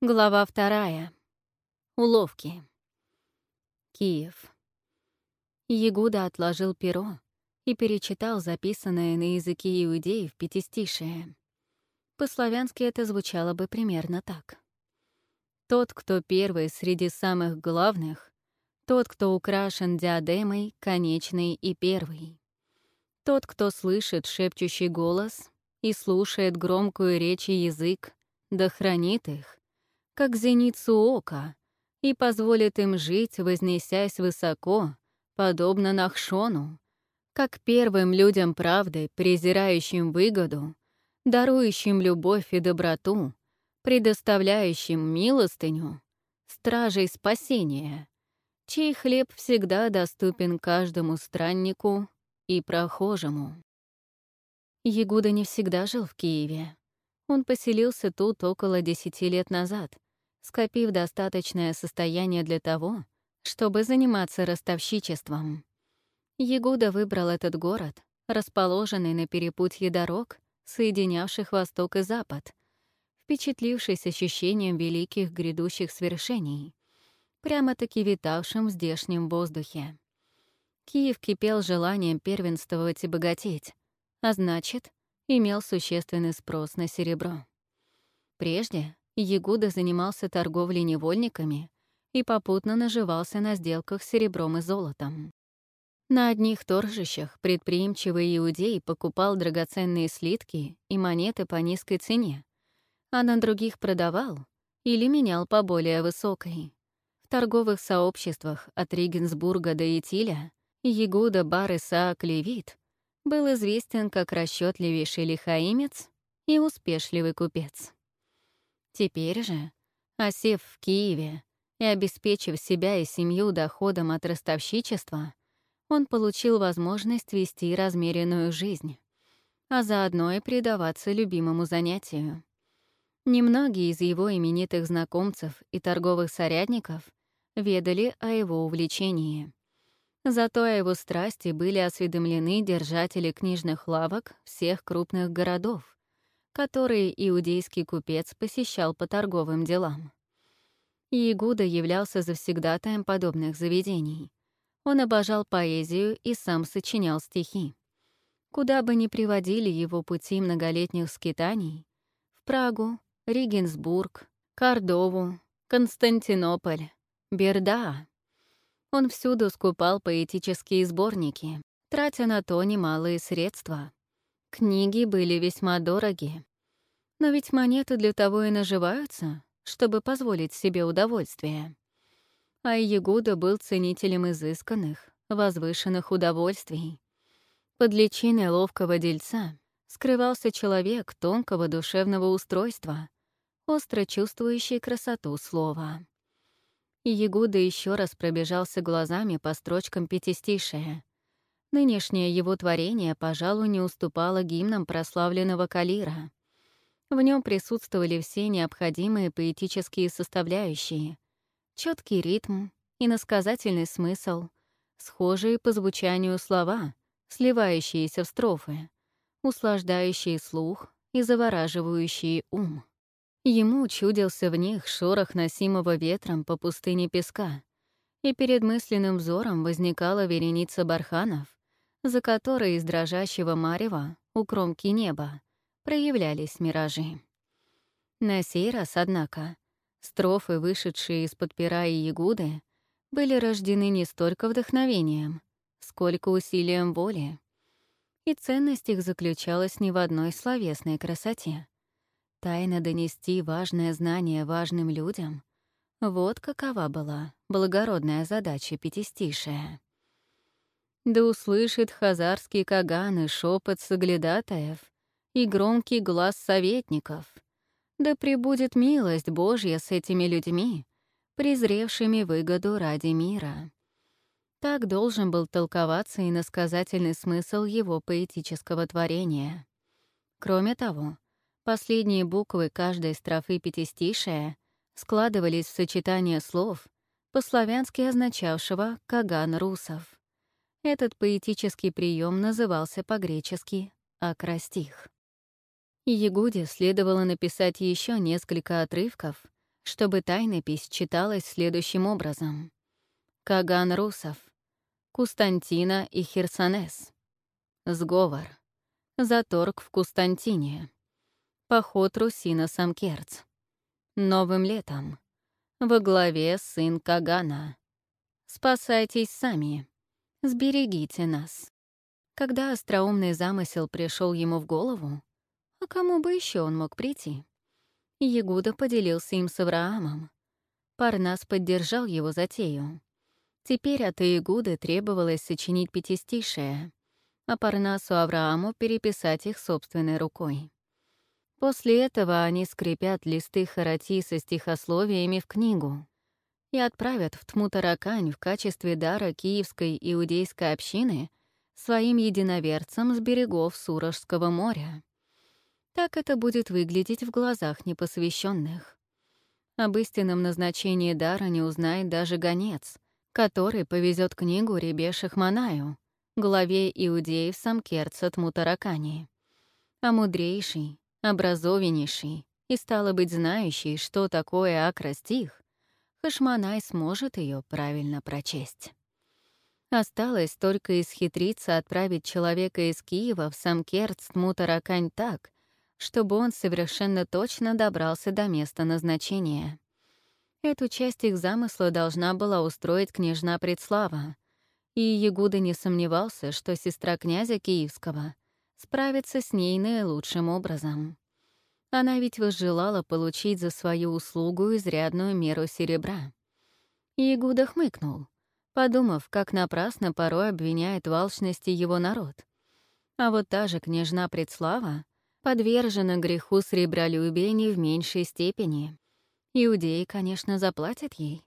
Глава вторая. Уловки. Киев. Ягуда отложил перо и перечитал записанное на языке иудеев пятистишее. По-славянски это звучало бы примерно так. «Тот, кто первый среди самых главных, тот, кто украшен диадемой, конечный и первый. Тот, кто слышит шепчущий голос и слушает громкую речь и язык, да хранит их, как зеницу ока, и позволит им жить, вознесясь высоко, подобно Нахшону, как первым людям правды, презирающим выгоду, дарующим любовь и доброту, предоставляющим милостыню, стражей спасения, чей хлеб всегда доступен каждому страннику и прохожему. Ягуда не всегда жил в Киеве. Он поселился тут около десяти лет назад — скопив достаточное состояние для того, чтобы заниматься ростовщичеством. Ягуда выбрал этот город, расположенный на перепутье дорог, соединявших Восток и Запад, впечатлившись ощущением великих грядущих свершений, прямо-таки витавшим в здешнем воздухе. Киев кипел желанием первенствовать и богатеть, а значит, имел существенный спрос на серебро. Прежде Ягуда занимался торговлей невольниками и попутно наживался на сделках с серебром и золотом. На одних торжищах предприимчивый иудей покупал драгоценные слитки и монеты по низкой цене, а на других продавал или менял по более высокой. В торговых сообществах от Ригенсбурга до Итиля Ягуда бар Исаак Левит был известен как расчетливейший лихаимец и успешливый купец. Теперь же, осев в Киеве и обеспечив себя и семью доходом от ростовщичества, он получил возможность вести размеренную жизнь, а заодно и предаваться любимому занятию. Немногие из его именитых знакомцев и торговых сорядников ведали о его увлечении. Зато о его страсти были осведомлены держатели книжных лавок всех крупных городов, которые иудейский купец посещал по торговым делам. Иегуда являлся завсегдатаем подобных заведений. Он обожал поэзию и сам сочинял стихи. Куда бы ни приводили его пути многолетних скитаний — в Прагу, Ригенсбург, Кордову, Константинополь, Берда. Он всюду скупал поэтические сборники, тратя на то немалые средства. Книги были весьма дороги. Но ведь монеты для того и наживаются, чтобы позволить себе удовольствие. А Ягуда был ценителем изысканных, возвышенных удовольствий. Под личиной ловкого дельца скрывался человек тонкого душевного устройства, остро чувствующий красоту слова. Ягуда еще раз пробежался глазами по строчкам пятистишия. Нынешнее его творение, пожалуй, не уступало гимнам прославленного Калира. В нем присутствовали все необходимые поэтические составляющие, четкий ритм и насказательный смысл, схожие по звучанию слова, сливающиеся в строфы, услаждающие слух и завораживающие ум. Ему чудился в них шорох носимого ветром по пустыне песка, и перед мысленным взором возникала вереница барханов, за которой из дрожащего марева у кромки неба проявлялись миражи. На сей раз, однако, строфы, вышедшие из-под пера и ягуды, были рождены не столько вдохновением, сколько усилием воли. И ценность их заключалась не в одной словесной красоте. Тайно донести важное знание важным людям — вот какова была благородная задача пятистишия. Да услышит хазарский каган и шепот соглядатаев — и громкий глаз советников. Да пребудет милость Божья с этими людьми, презревшими выгоду ради мира. Так должен был толковаться и насказательный смысл его поэтического творения. Кроме того, последние буквы каждой строфы пятистишия складывались в сочетание слов, по-славянски означавшего «каган русов». Этот поэтический прием назывался по-гречески «акростих». Ягуде следовало написать еще несколько отрывков, чтобы тайнопись читалась следующим образом. Каган Русов, Кустантина и Херсонес. Сговор. Заторг в Кустантине. Поход Русина Самкерц. Новым летом. Во главе сын Кагана. Спасайтесь сами. Сберегите нас. Когда остроумный замысел пришел ему в голову, а кому бы еще он мог прийти? Ягуда поделился им с Авраамом. Парнас поддержал его затею. Теперь от Иегуды требовалось сочинить пятистишие, а Парнасу Аврааму переписать их собственной рукой. После этого они скрепят листы Харати со стихословиями в книгу и отправят в Тмутаракань в качестве дара киевской иудейской общины своим единоверцам с берегов Сурожского моря. Так это будет выглядеть в глазах непосвященных. Об истинном назначении дара не узнает даже гонец, который повезет книгу Ребе Шахманаю, главе иудеев Самкерца Тмутаракани. А мудрейший, образованнейший и, стало быть, знающий, что такое акростих, Хашманай сможет ее правильно прочесть. Осталось только исхитриться отправить человека из Киева в Самкерц Тмутаракань так, чтобы он совершенно точно добрался до места назначения. Эту часть их замысла должна была устроить княжна Предслава, и Ягуда не сомневался, что сестра князя Киевского справится с ней наилучшим образом. Она ведь возжелала получить за свою услугу изрядную меру серебра. Ягуда хмыкнул, подумав, как напрасно порой обвиняет в алчности его народ. А вот та же княжна Предслава подвержена греху сребролюбия не в меньшей степени. Иудеи, конечно, заплатят ей.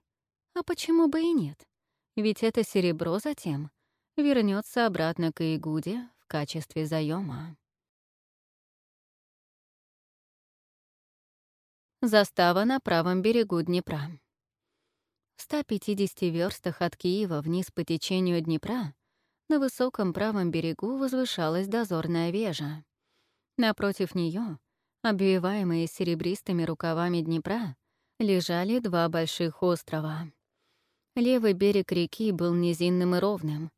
А почему бы и нет? Ведь это серебро затем вернется обратно к Игуде в качестве заема. Застава на правом берегу Днепра. В 150 верстах от Киева вниз по течению Днепра на высоком правом берегу возвышалась дозорная вежа. Напротив нее, обвиваемые серебристыми рукавами Днепра, лежали два больших острова. Левый берег реки был низинным и ровным,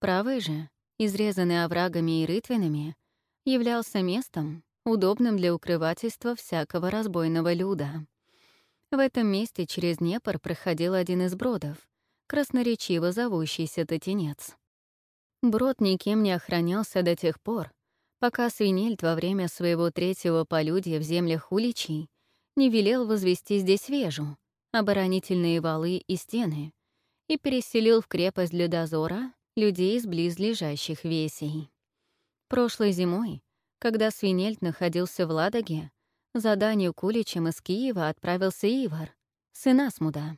правый же, изрезанный оврагами и рытвинами, являлся местом, удобным для укрывательства всякого разбойного люда. В этом месте через Днепр проходил один из бродов, красноречиво зовущийся Татинец. Брод никем не охранялся до тех пор, пока Свинельд во время своего третьего полюдия в землях Уличей не велел возвести здесь вежу, оборонительные валы и стены, и переселил в крепость для дозора людей из близлежащих весей. Прошлой зимой, когда Свинельд находился в Ладоге, заданию Куличем из Киева отправился Ивар, сын Асмуда.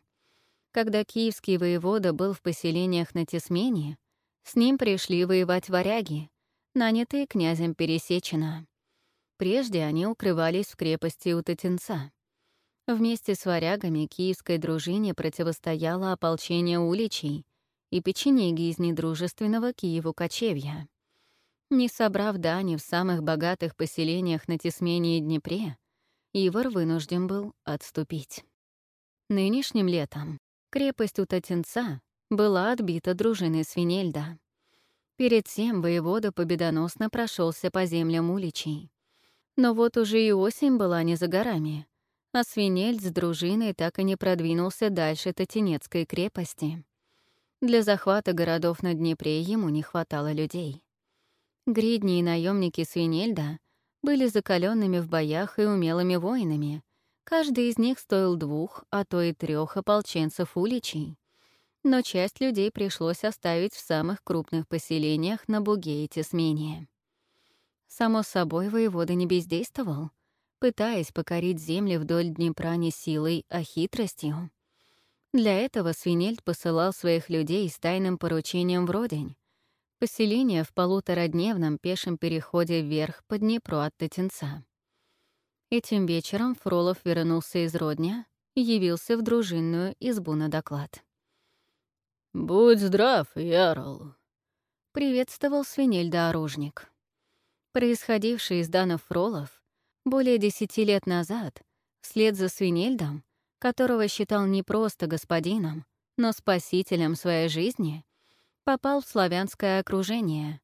Когда киевский воевода был в поселениях на Тесмене, с ним пришли воевать варяги, нанятые князем Пересечина. Прежде они укрывались в крепости у Татинца. Вместе с варягами киевской дружине противостояло ополчение уличей и печенеги из недружественного Киеву кочевья. Не собрав дани в самых богатых поселениях на Тесмене и Днепре, Ивар вынужден был отступить. Нынешним летом крепость у Татинца была отбита дружиной Свинельда. Перед тем воевода победоносно прошелся по землям уличей. Но вот уже и осень была не за горами, а Свинель с дружиной так и не продвинулся дальше Татинецкой крепости. Для захвата городов на Днепре ему не хватало людей. Гридни и наемники Свинельда были закаленными в боях и умелыми воинами. Каждый из них стоил двух, а то и трех ополченцев уличей но часть людей пришлось оставить в самых крупных поселениях на Буге и Тесмене. Само собой, воевода не бездействовал, пытаясь покорить земли вдоль Днепра не силой, а хитростью. Для этого Свинельд посылал своих людей с тайным поручением в Родень, поселение в полуторадневном пешем переходе вверх по Днепру от Татинца. Этим вечером Фролов вернулся из Родня явился в дружинную избу на доклад. «Будь здрав, Ярл!» — приветствовал свинельда-оружник. Происходивший из Данов Фролов более десяти лет назад, вслед за свинельдом, которого считал не просто господином, но спасителем своей жизни, попал в славянское окружение.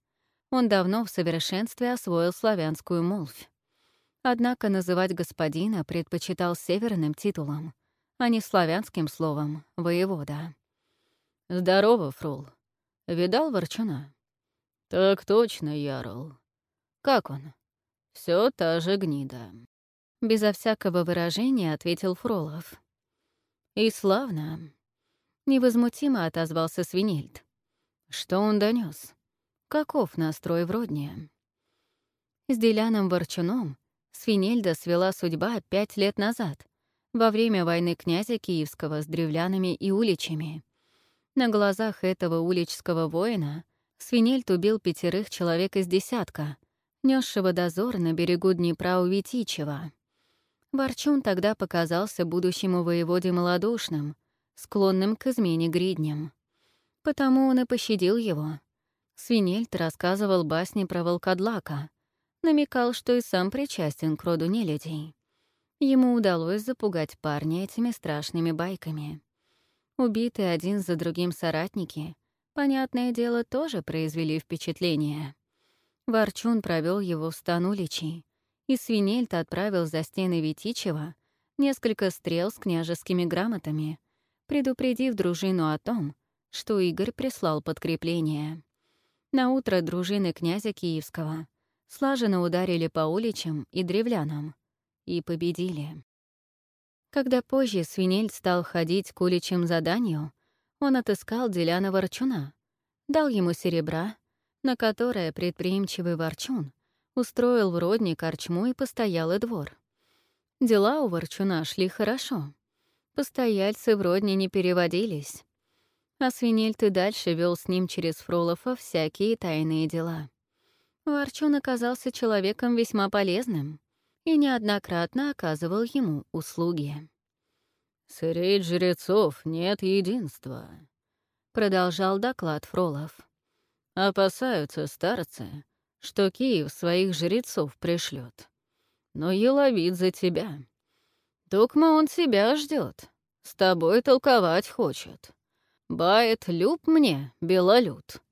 Он давно в совершенстве освоил славянскую молвь. Однако называть господина предпочитал северным титулом, а не славянским словом «воевода». «Здорово, Фрул. Видал Ворчуна?» «Так точно, Ярл. Как он?» Все та же гнида». Безо всякого выражения ответил Фролов. «И славно». Невозмутимо отозвался Свинельд. Что он донес? Каков настрой в Родне? С Деляном Ворчуном Свинельда свела судьба пять лет назад, во время войны князя Киевского с древлянами и уличами. На глазах этого уличского воина Свинельд убил пятерых человек из десятка — несшего дозор на берегу Днепра у Витичева. Ворчун тогда показался будущему воеводе малодушным, склонным к измене гридням. Потому он и пощадил его. Свинельд рассказывал басни про волкодлака, намекал, что и сам причастен к роду нелюдей. Ему удалось запугать парня этими страшными байками. Убитые один за другим соратники, понятное дело, тоже произвели впечатление. Ворчун провел его в стан уличей, и Свинельт отправил за стены Витичева несколько стрел с княжескими грамотами, предупредив дружину о том, что Игорь прислал подкрепление. На утро дружины князя Киевского слаженно ударили по уличам и древлянам и победили. Когда позже Свинель стал ходить к уличам заданию, он отыскал Деляна Ворчуна, дал ему серебра на которое предприимчивый ворчун устроил в родне корчму и постоялый двор. Дела у ворчуна шли хорошо. Постояльцы в родне не переводились. А Свинельт и дальше вел с ним через Фролофа всякие тайные дела. Ворчун оказался человеком весьма полезным и неоднократно оказывал ему услуги. «Средь жрецов нет единства», — продолжал доклад Фролов. Опасаются старцы, что Киев своих жрецов пришлет. Но еловит за тебя. Токма он себя ждет, с тобой толковать хочет. Бает люб мне, белолюд.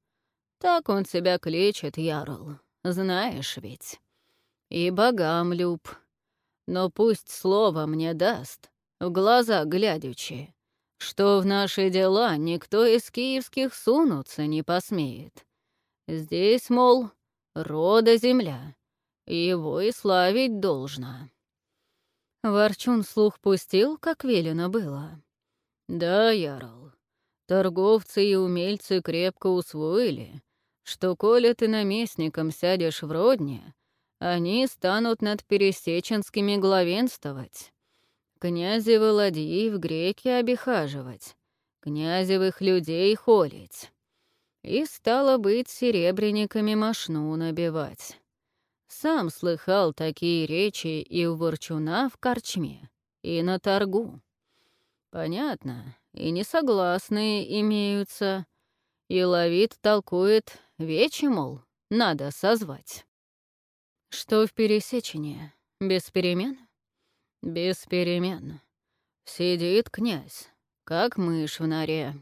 Так он себя кличет, Ярл, знаешь ведь. И богам люб. Но пусть слово мне даст, в глаза глядячи, что в наши дела никто из киевских сунуться не посмеет. Здесь, мол, рода земля, его и славить должно. Ворчун слух пустил, как велено было. Да, Ярл, торговцы и умельцы крепко усвоили, что коли ты наместником сядешь в родне, они станут над пересеченскими главенствовать. Князевы ладьи в греки обихаживать, князевых людей холить и, стало быть, серебряниками мошну набивать. Сам слыхал такие речи и у Ворчуна в корчме, и на торгу. Понятно, и несогласные имеются, и ловит толкует вечи, мол, надо созвать. Что в пересечении? Без перемен? Без перемен. Сидит князь, как мышь в норе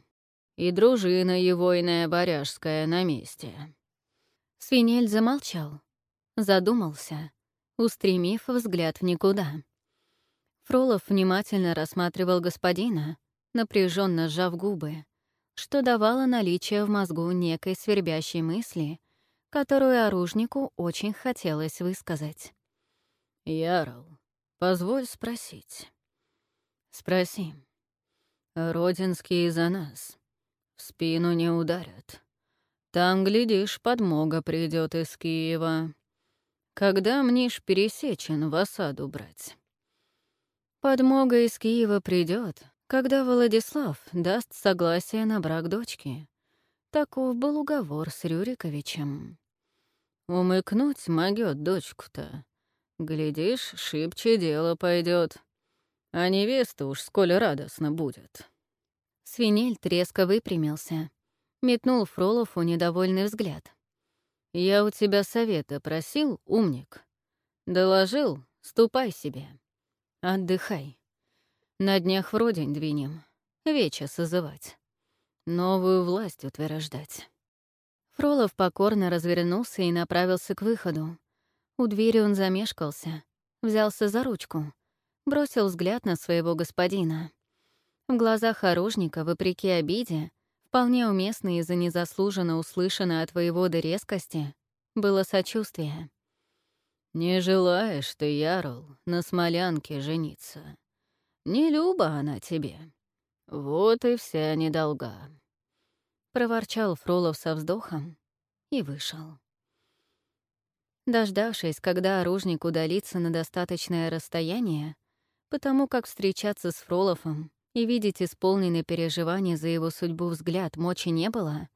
и дружина его иная баряжская на месте». Свинель замолчал, задумался, устремив взгляд в никуда. Фролов внимательно рассматривал господина, напряженно сжав губы, что давало наличие в мозгу некой свербящей мысли, которую оружнику очень хотелось высказать. «Ярл, позволь спросить». «Спроси». «Родинские за нас. В спину не ударят. Там, глядишь, подмога придет из Киева. Когда мнишь пересечен в осаду брать? Подмога из Киева придет, когда Владислав даст согласие на брак дочки. Таков был уговор с Рюриковичем. Умыкнуть могет дочку-то. Глядишь, шибче дело пойдет, а невеста уж сколь радостно будет. Свинель треско выпрямился. Метнул Фролову недовольный взгляд. «Я у тебя совета просил, умник. Доложил, ступай себе. Отдыхай. На днях вроде двинем, веча созывать, новую власть утверждать». Фролов покорно развернулся и направился к выходу. У двери он замешкался, взялся за ручку, бросил взгляд на своего господина. В глазах оружника, вопреки обиде, вполне уместной из-за незаслуженно услышанной от воевода резкости, было сочувствие. «Не желаешь ты, Ярл, на смолянке жениться. Не люба она тебе. Вот и вся недолга». Проворчал Фролов со вздохом и вышел. Дождавшись, когда оружник удалится на достаточное расстояние, потому как встречаться с Фроловым и видеть исполненный переживания за его судьбу взгляд мочи не было,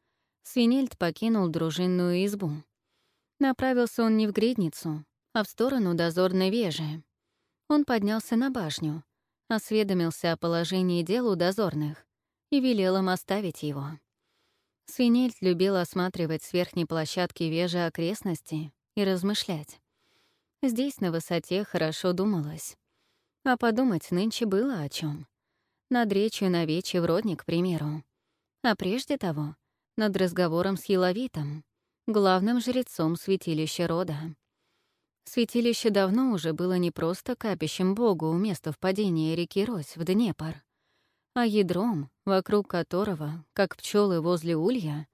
Свинельд покинул дружинную избу. Направился он не в гридницу, а в сторону дозорной вежи. Он поднялся на башню, осведомился о положении дел у дозорных и велел им оставить его. Свинельд любил осматривать с верхней площадки вежи окрестности и размышлять. Здесь на высоте хорошо думалось. А подумать нынче было о чем. Над речью на вече в родник, к примеру. А прежде того, над разговором с Еловитом, главным жрецом святилища рода. Святилище давно уже было не просто капищем богу у места впадения реки Рось в Днепр, а ядром, вокруг которого, как пчелы возле улья,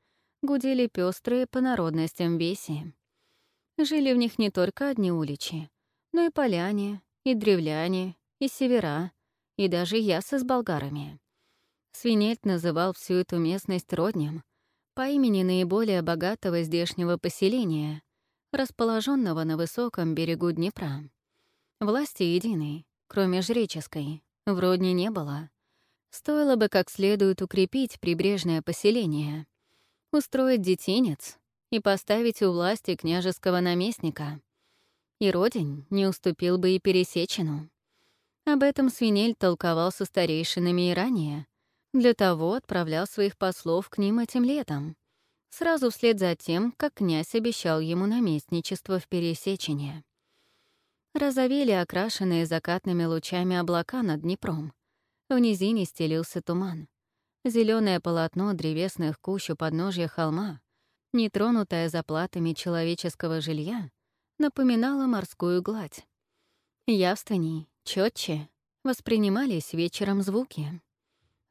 гудели пестрые по народностям веси. Жили в них не только одни уличи, но и поляне, и древляне, и севера, и даже ясы с болгарами. Свинельт называл всю эту местность роднем по имени наиболее богатого здешнего поселения, расположенного на высоком берегу Днепра. Власти единой, кроме жреческой, в Родне не было. Стоило бы как следует укрепить прибрежное поселение, устроить детинец, и поставить у власти княжеского наместника. И Родень не уступил бы и Пересечину. Об этом Свинель толковал со старейшинами и ранее. Для того отправлял своих послов к ним этим летом, сразу вслед за тем, как князь обещал ему наместничество в Пересечине. Разовели окрашенные закатными лучами облака над Днепром. В низине стелился туман. Зеленое полотно древесных кущ у подножья холма нетронутая заплатами человеческого жилья, напоминала морскую гладь. Явственней, четче воспринимались вечером звуки.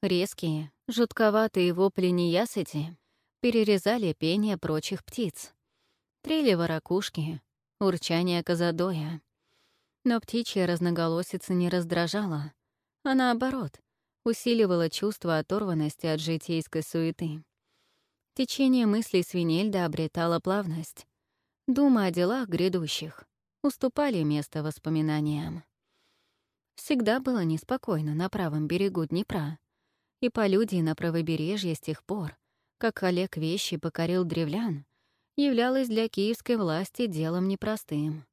Резкие, жутковатые вопли неясыти перерезали пение прочих птиц. Трели ворокушки, урчание казадоя. Но птичья разноголосица не раздражала, а наоборот, усиливала чувство оторванности от житейской суеты. Течение мыслей Свинельда обретало плавность. Думы о делах грядущих уступали место воспоминаниям. Всегда было неспокойно на правом берегу Днепра, и полюдии на правобережье с тех пор, как Олег Вещи покорил древлян, являлось для киевской власти делом непростым.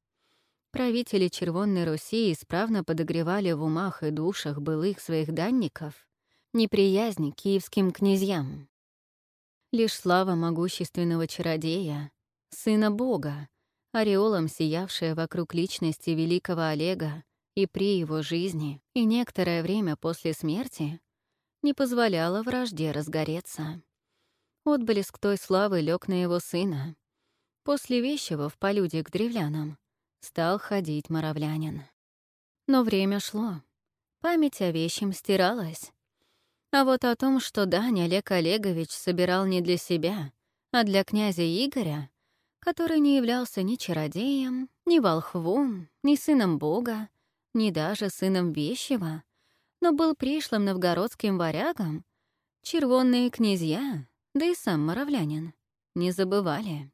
Правители Червонной Руси исправно подогревали в умах и душах былых своих данников неприязнь к киевским князьям. Лишь слава могущественного чародея, сына Бога, ореолом сиявшая вокруг личности великого Олега и при его жизни, и некоторое время после смерти, не позволяла вражде разгореться. Отблеск той славы лег на его сына. После вещего в полюде к древлянам стал ходить моровлянин. Но время шло. Память о вещем стиралась. А вот о том, что дань Олег Олегович собирал не для себя, а для князя Игоря, который не являлся ни чародеем, ни волхвом, ни сыном бога, ни даже сыном вещего, но был пришлым новгородским варягом, червонные князья, да и сам моровлянин, не забывали.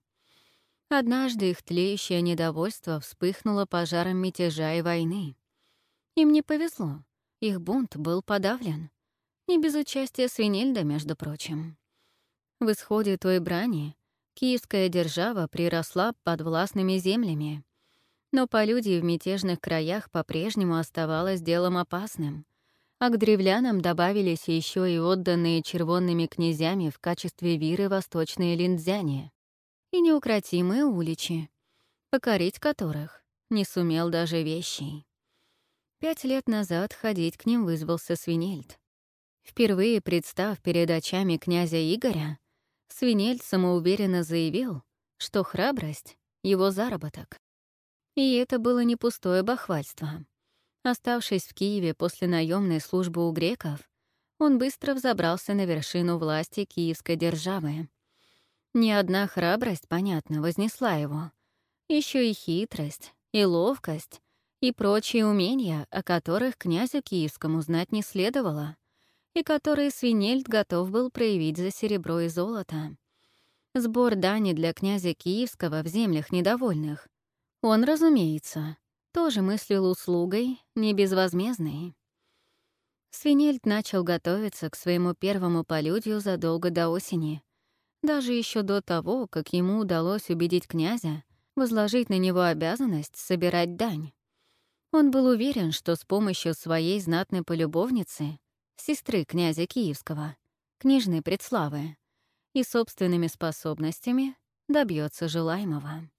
Однажды их тлеющее недовольство вспыхнуло пожаром мятежа и войны. Им не повезло, их бунт был подавлен — не без участия Свинельда, между прочим. В исходе той брани киевская держава приросла под властными землями, но полюдие в мятежных краях по-прежнему оставалось делом опасным, а к древлянам добавились еще и отданные червонными князями в качестве виры восточные линдзяне и неукротимые уличи, покорить которых не сумел даже вещий. Пять лет назад ходить к ним вызвался Свинельд. Впервые представ перед очами князя Игоря, Свинельд самоуверенно заявил, что храбрость — его заработок. И это было не пустое бахвальство. Оставшись в Киеве после наемной службы у греков, он быстро взобрался на вершину власти киевской державы. Ни одна храбрость, понятно, вознесла его. Еще и хитрость, и ловкость, и прочие умения, о которых князю киевскому знать не следовало, и которые Свинельд готов был проявить за серебро и золото. Сбор дани для князя Киевского в землях недовольных. Он, разумеется, тоже мыслил услугой, не безвозмездной. Свинельд начал готовиться к своему первому полюдью задолго до осени, даже еще до того, как ему удалось убедить князя возложить на него обязанность собирать дань. Он был уверен, что с помощью своей знатной полюбовницы, сестры князя Киевского, княжны Предславы, и собственными способностями добьется желаемого.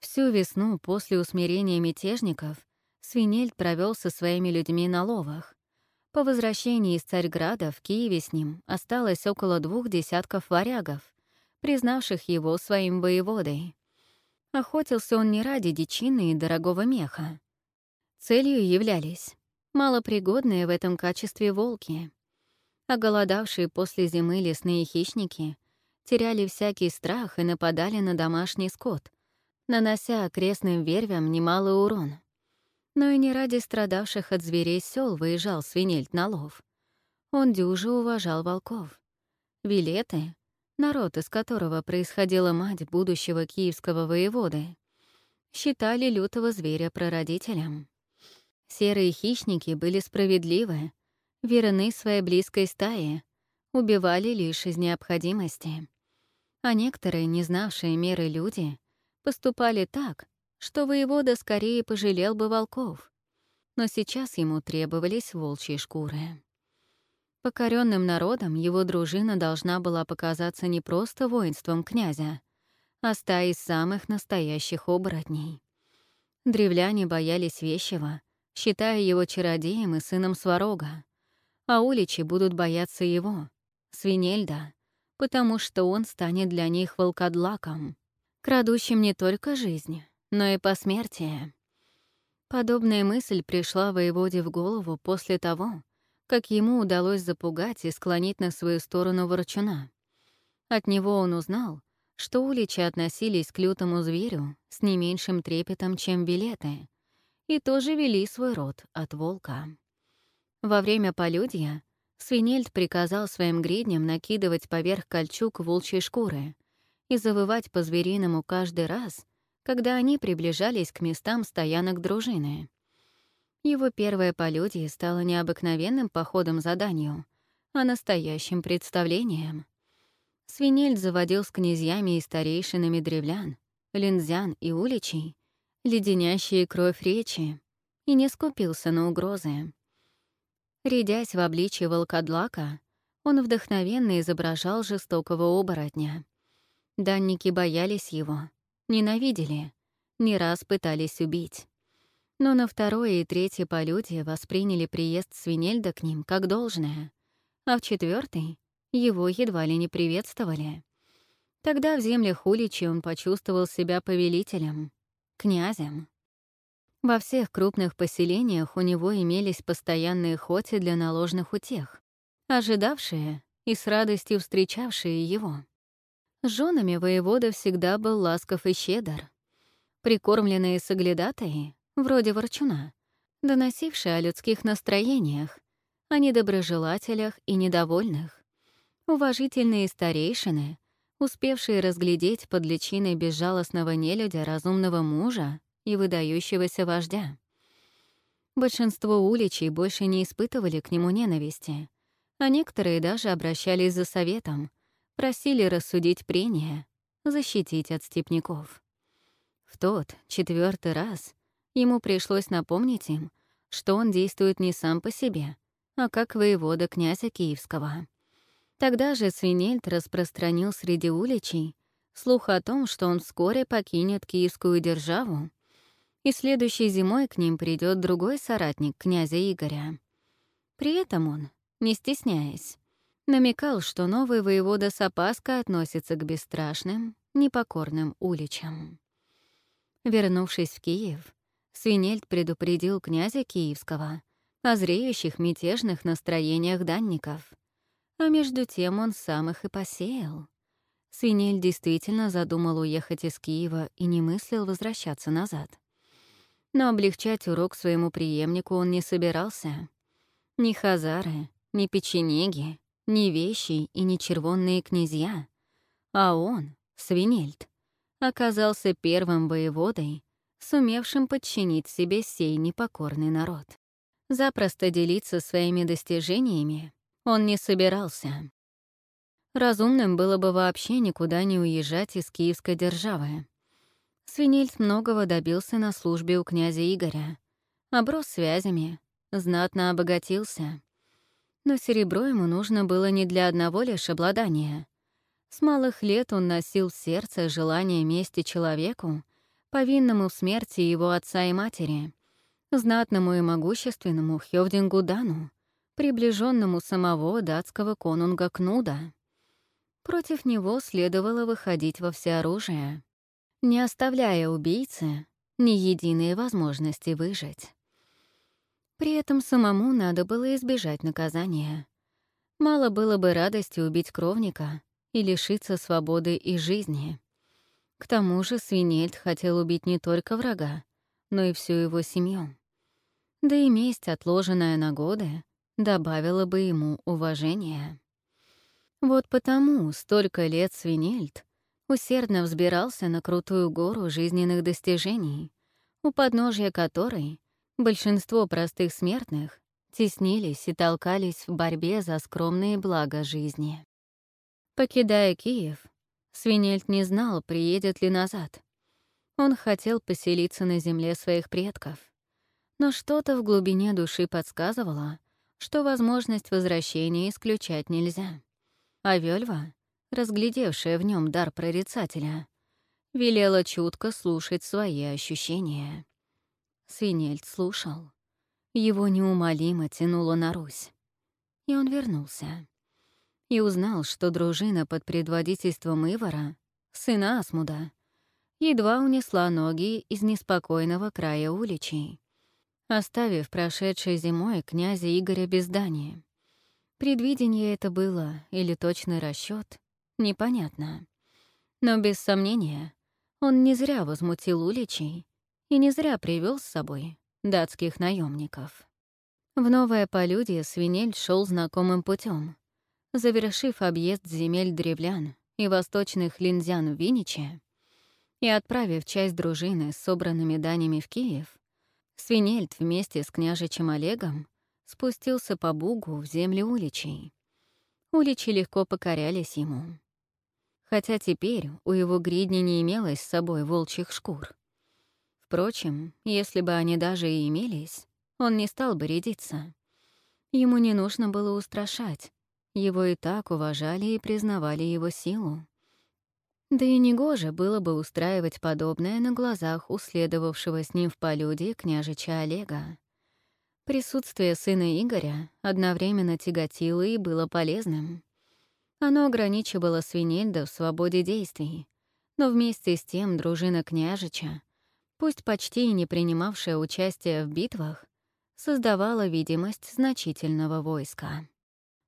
Всю весну после усмирения мятежников Свинельд провел со своими людьми на ловах, по возвращении из Царьграда в Киеве с ним осталось около двух десятков варягов, признавших его своим воеводой. Охотился он не ради дичины и дорогого меха. Целью являлись малопригодные в этом качестве волки. Оголодавшие после зимы лесные хищники теряли всякий страх и нападали на домашний скот, нанося окрестным вервям немалый урон но и не ради страдавших от зверей сел выезжал свинельт на лов. Он дюже уважал волков. Вилеты, народ, из которого происходила мать будущего киевского воеводы, считали лютого зверя прародителем. Серые хищники были справедливы, верны своей близкой стае, убивали лишь из необходимости. А некоторые, не знавшие меры люди, поступали так, что воевода скорее пожалел бы волков, но сейчас ему требовались волчьи шкуры. Покоренным народом его дружина должна была показаться не просто воинством князя, а стаей самых настоящих оборотней. Древляне боялись Вещева, считая его чародеем и сыном Сварога, а уличи будут бояться его, Свинельда, потому что он станет для них волкодлаком, крадущим не только жизнь, но и посмертие. Подобная мысль пришла воеводе в голову после того, как ему удалось запугать и склонить на свою сторону ворчуна. От него он узнал, что уличи относились к лютому зверю с не меньшим трепетом, чем билеты, и тоже вели свой род от волка. Во время полюдья Свинельд приказал своим гридням накидывать поверх кольчуг волчьей шкуры и завывать по-звериному каждый раз, когда они приближались к местам стоянок дружины. Его первое полюдие стало необыкновенным походом-заданию, а настоящим представлением. Свинельд заводил с князьями и старейшинами древлян, линдзян и уличей, леденящие кровь речи, и не скупился на угрозы. Рядясь в обличье волкодлака, он вдохновенно изображал жестокого оборотня. Данники боялись его, Ненавидели, не раз пытались убить. Но на второе и третье полюте восприняли приезд Свинельда к ним как должное, а в четвертый его едва ли не приветствовали. Тогда в землях Уличи он почувствовал себя повелителем, князем. Во всех крупных поселениях у него имелись постоянные хоти для наложных утех, ожидавшие и с радостью встречавшие его. Женами воевода всегда был ласков и щедр. Прикормленные соглядатые, вроде ворчуна, доносившие о людских настроениях, о недоброжелателях и недовольных, уважительные старейшины, успевшие разглядеть под личиной безжалостного нелюдя разумного мужа и выдающегося вождя. Большинство уличей больше не испытывали к нему ненависти, а некоторые даже обращались за советом — просили рассудить прения, защитить от степняков. В тот, четвертый раз, ему пришлось напомнить им, что он действует не сам по себе, а как воевода князя Киевского. Тогда же Свинельд распространил среди уличей слух о том, что он вскоре покинет Киевскую державу и следующей зимой к ним придет другой соратник князя Игоря. При этом он, не стесняясь, намекал, что новый воевода с опаской относится к бесстрашным, непокорным уличам. Вернувшись в Киев, Свинельд предупредил князя Киевского о зреющих мятежных настроениях данников, а между тем он сам их и посеял. Свинель действительно задумал уехать из Киева и не мыслил возвращаться назад. Но облегчать урок своему преемнику он не собирался. Ни хазары, ни печенеги, ни вещи и ни червонные князья, а он, Свинельд, оказался первым воеводой, сумевшим подчинить себе сей непокорный народ. Запросто делиться своими достижениями он не собирался. Разумным было бы вообще никуда не уезжать из киевской державы. Свинельд многого добился на службе у князя Игоря, оброс связями, знатно обогатился. Но серебро ему нужно было не для одного лишь обладания. С малых лет он носил в сердце желание мести человеку, повинному в смерти его отца и матери, знатному и могущественному Хёвдингу Дану, приближенному самого датского конунга Кнуда. Против него следовало выходить во всеоружие, не оставляя убийце ни единой возможности выжить. При этом самому надо было избежать наказания. Мало было бы радости убить кровника и лишиться свободы и жизни. К тому же Свинельд хотел убить не только врага, но и всю его семью. Да и месть, отложенная на годы, добавила бы ему уважения. Вот потому столько лет Свинельд усердно взбирался на крутую гору жизненных достижений, у подножья которой большинство простых смертных теснились и толкались в борьбе за скромные блага жизни. Покидая Киев, Свинельд не знал, приедет ли назад. Он хотел поселиться на земле своих предков. Но что-то в глубине души подсказывало, что возможность возвращения исключать нельзя. А Вельва, разглядевшая в нем дар прорицателя, велела чутко слушать свои ощущения. Свинельд слушал. Его неумолимо тянуло на Русь. И он вернулся и узнал, что дружина под предводительством Ивара, сына Асмуда, едва унесла ноги из неспокойного края уличей, оставив прошедшей зимой князя Игоря без здания. Предвидение это было или точный расчет, непонятно. Но без сомнения, он не зря возмутил уличей и не зря привел с собой датских наемников. В новое полюдье свинель шел знакомым путем, завершив объезд земель древлян и восточных линзян в Виниче и отправив часть дружины с собранными данями в Киев, Свинельд вместе с княжичем Олегом спустился по Бугу в земли уличей. Уличи легко покорялись ему. Хотя теперь у его гридни не имелось с собой волчьих шкур. Впрочем, если бы они даже и имелись, он не стал бы рядиться. Ему не нужно было устрашать, его и так уважали и признавали его силу. Да и негоже было бы устраивать подобное на глазах у следовавшего с ним в полюде княжича Олега. Присутствие сына Игоря одновременно тяготило и было полезным. Оно ограничивало Свинельда в свободе действий, но вместе с тем дружина княжича, пусть почти и не принимавшая участие в битвах, создавала видимость значительного войска.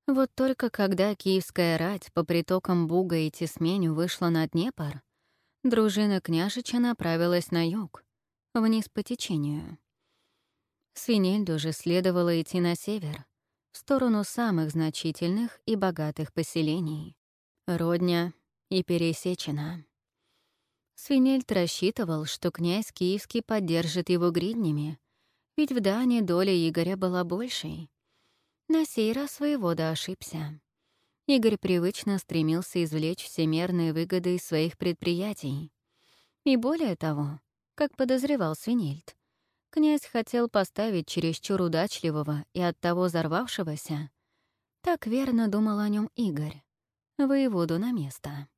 Вот только когда киевская рать по притокам Буга и Тесменю вышла на Днепр, дружина княжича направилась на юг, вниз по течению. Свинельду же следовало идти на север, в сторону самых значительных и богатых поселений — Родня и Пересечина. Свинельд рассчитывал, что князь Киевский поддержит его гриднями, ведь в Дане доля Игоря была большей — на сей раз воевода ошибся. Игорь привычно стремился извлечь всемерные выгоды из своих предприятий. И более того, как подозревал Свинельд, князь хотел поставить чересчур удачливого и оттого взорвавшегося, так верно думал о нем Игорь, воеводу на место.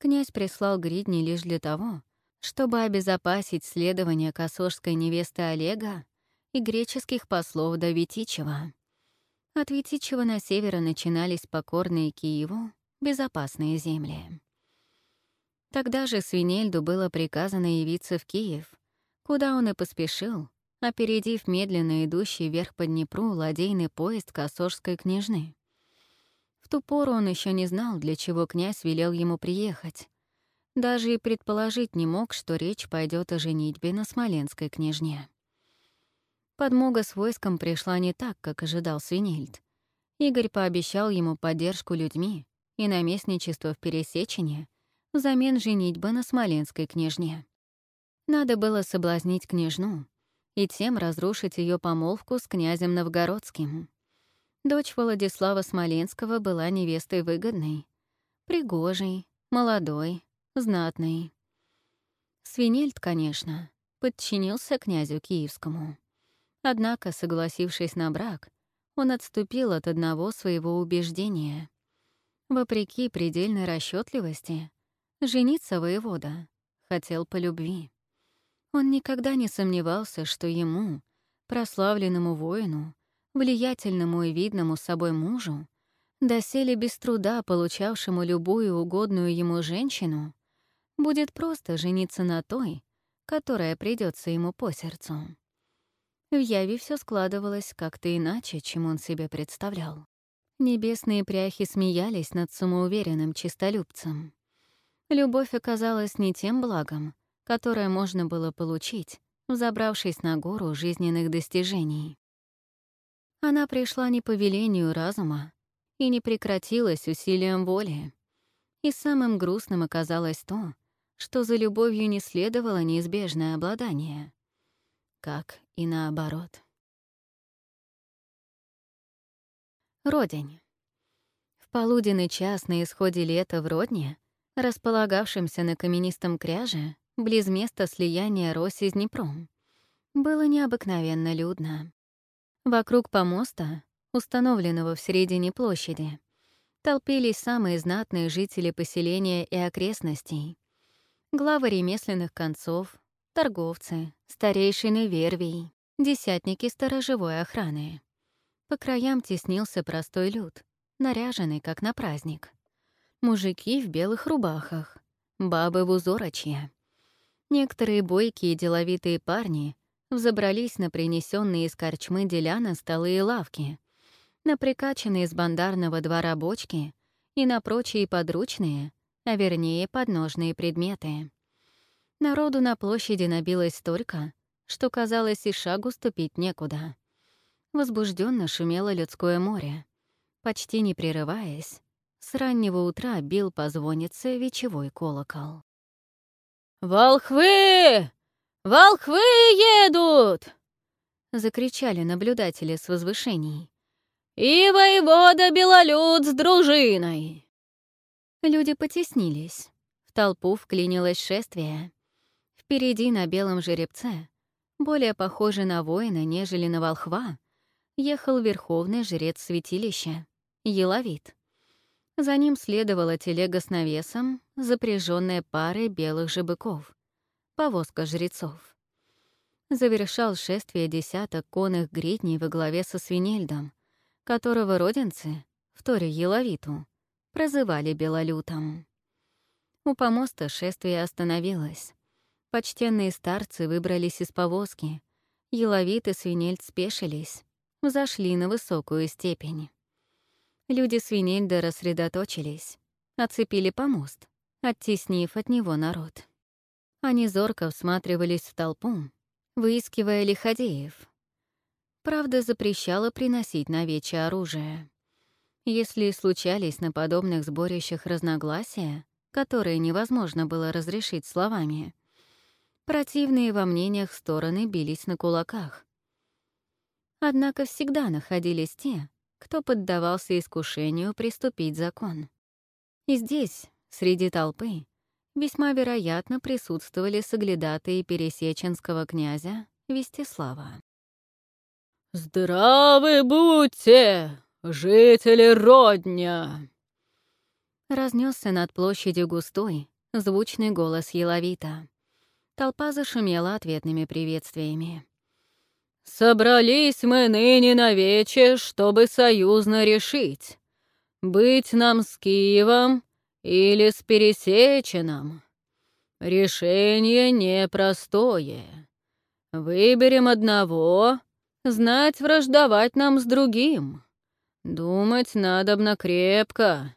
Князь прислал Гридни лишь для того, чтобы обезопасить следование косожской невесты Олега и греческих послов до Витичева. От Витичева на севера начинались покорные Киеву безопасные земли. Тогда же Свинельду было приказано явиться в Киев, куда он и поспешил, опередив медленно идущий вверх по Днепру ладейный поезд Косожской княжны. Ту пору он еще не знал, для чего князь велел ему приехать. Даже и предположить не мог, что речь пойдет о женитьбе на Смоленской княжне. Подмога с войском пришла не так, как ожидал Свинельд. Игорь пообещал ему поддержку людьми и наместничество в Пересечении взамен женитьбы на Смоленской княжне. Надо было соблазнить княжну и тем разрушить ее помолвку с князем Новгородским. Дочь Владислава Смоленского была невестой выгодной, пригожей, молодой, знатной. Свинельд, конечно, подчинился князю Киевскому. Однако, согласившись на брак, он отступил от одного своего убеждения. Вопреки предельной расчетливости, жениться воевода хотел по любви. Он никогда не сомневался, что ему, прославленному воину, влиятельному и видному с собой мужу, доселе без труда получавшему любую угодную ему женщину, будет просто жениться на той, которая придется ему по сердцу. В Яве все складывалось как-то иначе, чем он себе представлял. Небесные пряхи смеялись над самоуверенным чистолюбцем. Любовь оказалась не тем благом, которое можно было получить, взобравшись на гору жизненных достижений. Она пришла не по велению разума и не прекратилась усилием воли. И самым грустным оказалось то, что за любовью не следовало неизбежное обладание. Как и наоборот. Родень. В полуденный час на исходе лета в Родне, располагавшемся на каменистом кряже, близ места слияния Роси с Днепром, было необыкновенно людно. Вокруг помоста, установленного в середине площади, толпились самые знатные жители поселения и окрестностей. Главы ремесленных концов, торговцы, старейшины вервий, десятники сторожевой охраны. По краям теснился простой люд, наряженный как на праздник. Мужики в белых рубахах, бабы в узорочье. Некоторые бойкие деловитые парни взобрались на принесенные из корчмы деляна столы и лавки, на прикачанные из бандарного двора бочки и на прочие подручные, а вернее подножные предметы. Народу на площади набилось столько, что казалось и шагу ступить некуда. Возбужденно шумело людское море. Почти не прерываясь, с раннего утра бил по звоннице вечевой колокол. «Волхвы! «Волхвы едут!» — закричали наблюдатели с возвышений. «И воевода Белолюд с дружиной!» Люди потеснились. В толпу вклинилось шествие. Впереди на белом жеребце, более похожий на воина, нежели на волхва, ехал верховный жрец святилища, Еловит. За ним следовала телега с навесом, запряженная парой белых же быков повозка жрецов. Завершал шествие десяток конных гридней во главе со свинельдом, которого родинцы, в Торе Еловиту, прозывали Белолютом. У помоста шествие остановилось. Почтенные старцы выбрались из повозки. Еловит и свинельд спешились, взошли на высокую степень. Люди свинельда рассредоточились, оцепили помост, оттеснив от него народ. Они зорко всматривались в толпу, выискивая лиходеев. Правда запрещала приносить на вече оружие. Если случались на подобных сборищах разногласия, которые невозможно было разрешить словами, противные во мнениях стороны бились на кулаках. Однако всегда находились те, кто поддавался искушению приступить закон. И здесь, среди толпы, весьма вероятно присутствовали соглядатые пересеченского князя Вестислава. «Здравы будьте, жители Родня!» Разнесся над площадью густой, звучный голос Еловита. Толпа зашумела ответными приветствиями. «Собрались мы ныне на вече, чтобы союзно решить, быть нам с Киевом или с Пересеченом. Решение непростое. Выберем одного, знать враждовать нам с другим. Думать надобно крепко.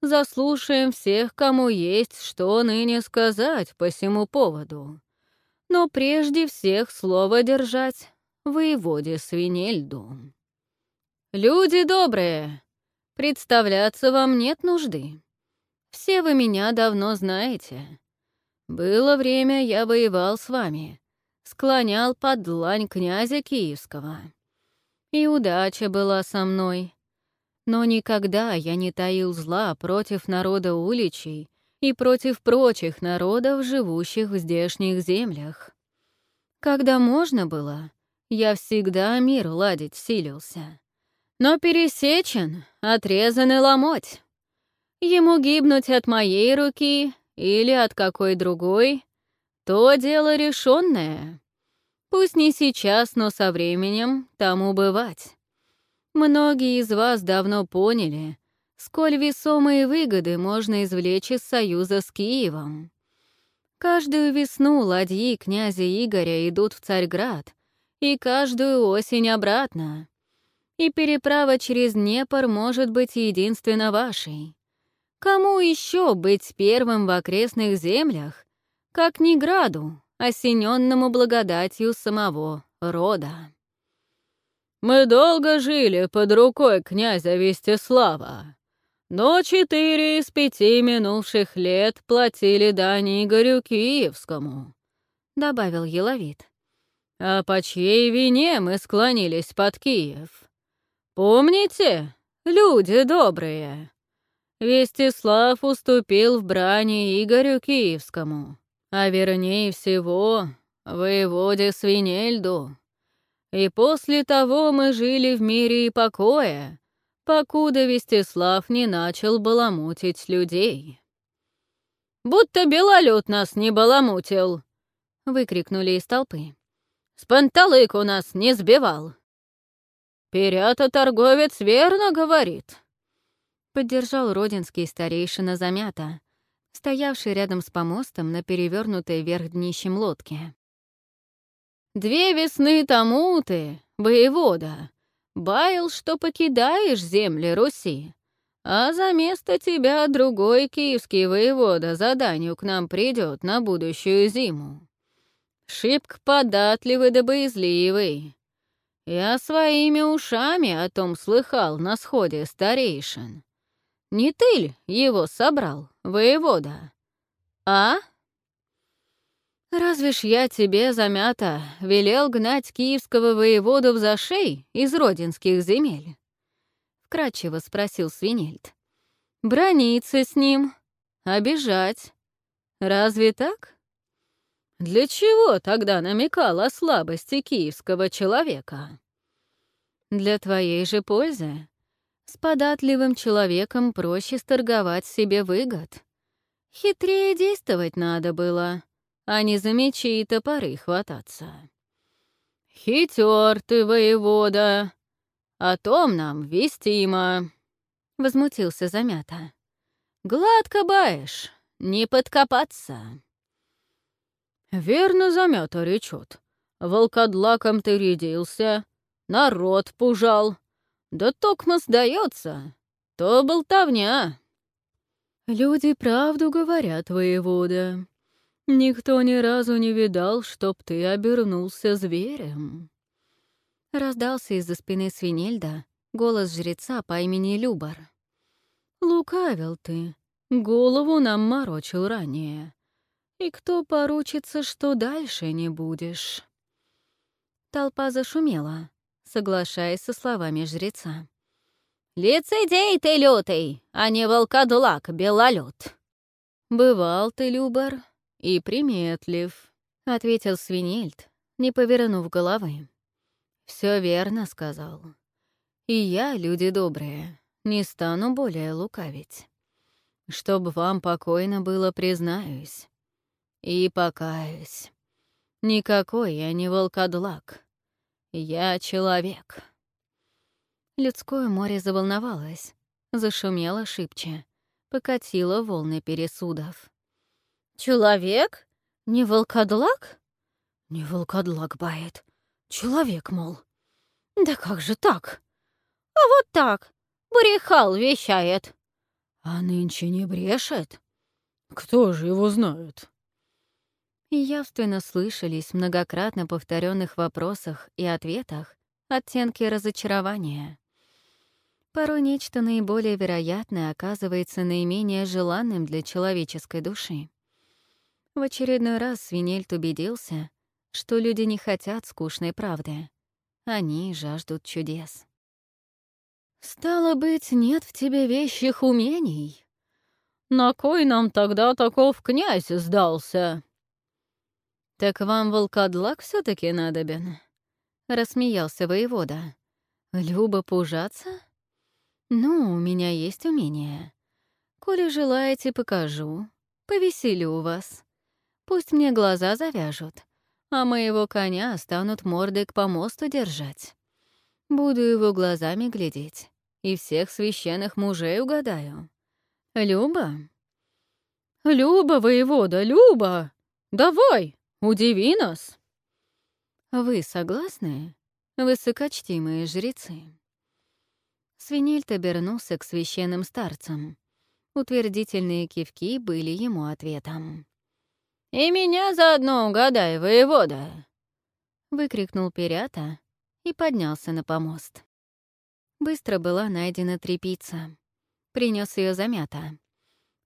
Заслушаем всех, кому есть что ныне сказать по всему поводу. Но прежде всех слово держать воеводе Свинельду. «Люди добрые, представляться вам нет нужды. Все вы меня давно знаете. Было время, я воевал с вами, склонял под длань князя Киевского. И удача была со мной. Но никогда я не таил зла против народа уличей и против прочих народов, живущих в здешних землях. Когда можно было, я всегда мир ладить силился. Но пересечен, отрезан и ломоть. Ему гибнуть от моей руки или от какой другой — то дело решенное. Пусть не сейчас, но со временем тому бывать. Многие из вас давно поняли, сколь весомые выгоды можно извлечь из союза с Киевом. Каждую весну ладьи князя Игоря идут в Царьград, и каждую осень обратно. И переправа через Днепр может быть единственно вашей. Кому еще быть первым в окрестных землях, как не граду, осененному благодатью самого рода? «Мы долго жили под рукой князя Вестислава, но четыре из пяти минувших лет платили дань Игорю Киевскому», — добавил Еловит. А по чьей вине мы склонились под Киев? Помните, люди добрые? Вестислав уступил в брани Игорю Киевскому, а вернее всего, воеводе Свинельду. И после того мы жили в мире и покое, покуда Вестислав не начал баламутить людей. «Будто белолюд нас не баламутил!» — выкрикнули из толпы. С панталык у нас не сбивал. Перята-торговец верно говорит. Поддержал родинский старейшина замята, стоявший рядом с помостом на перевернутой вверх днищем лодке. «Две весны тому ты, воевода, баял, что покидаешь земли Руси, а за место тебя другой киевский воевода заданию к нам придет на будущую зиму. Шибко податливый да боязливый. Я своими ушами о том слыхал на сходе старейшин. Не ты ли его собрал, воевода? А? Разве ж я тебе, замята, велел гнать киевского воеводу в зашей из родинских земель? Вкратчиво спросил Свинельд. Брониться с ним, обижать. Разве так? Для чего тогда намекал о слабости киевского человека? Для твоей же пользы. С податливым человеком проще сторговать себе выгод. Хитрее действовать надо было, а не за мечи и топоры хвататься. «Хитер ты, воевода! О том нам вестимо!» — возмутился замята. «Гладко баешь, не подкопаться!» «Верно замято речет. Волкодлаком ты рядился, народ пужал. Да токмо сдается, то болтовня». «Люди правду говорят, воевода. Никто ни разу не видал, чтоб ты обернулся зверем». Раздался из-за спины свинельда голос жреца по имени Любар. «Лукавил ты, голову нам морочил ранее. И кто поручится, что дальше не будешь?» Толпа зашумела, соглашаясь со словами жреца. «Лицедей ты лютый, а не волкодлак белолюд!» «Бывал ты, Любар, и приметлив», — ответил Свинельд, не повернув головы. Все верно сказал. И я, люди добрые, не стану более лукавить. Чтоб вам покойно было, признаюсь и покаюсь. Никакой я не волкодлак. Я человек. Людское море заволновалось, зашумело шибче, покатило волны пересудов. «Человек? Не волкодлак?» «Не волкодлак, Бает. Человек, мол». «Да как же так?» «А вот так. Брехал вещает». «А нынче не брешет? Кто же его знает?» Явственно слышались многократно повторенных вопросах и ответах оттенки разочарования. Порой нечто наиболее вероятное оказывается наименее желанным для человеческой души. В очередной раз Свинельт убедился, что люди не хотят скучной правды. Они жаждут чудес. «Стало быть, нет в тебе вещих умений? На кой нам тогда таков князь сдался?» «Так вам волкодлак все таки надобен?» — рассмеялся воевода. «Люба пужаться?» «Ну, у меня есть умение. Коли желаете, покажу. Повеселю вас. Пусть мне глаза завяжут, а моего коня станут мордой к помосту держать. Буду его глазами глядеть и всех священных мужей угадаю. Люба?» «Люба, воевода, Люба! Давай, удиви нас!» «Вы согласны, высокочтимые жрецы?» Свинельт обернулся к священным старцам. Утвердительные кивки были ему ответом. «И меня заодно угадай, воевода!» — выкрикнул Перята и поднялся на помост. Быстро была найдена трепица. Принес ее замята.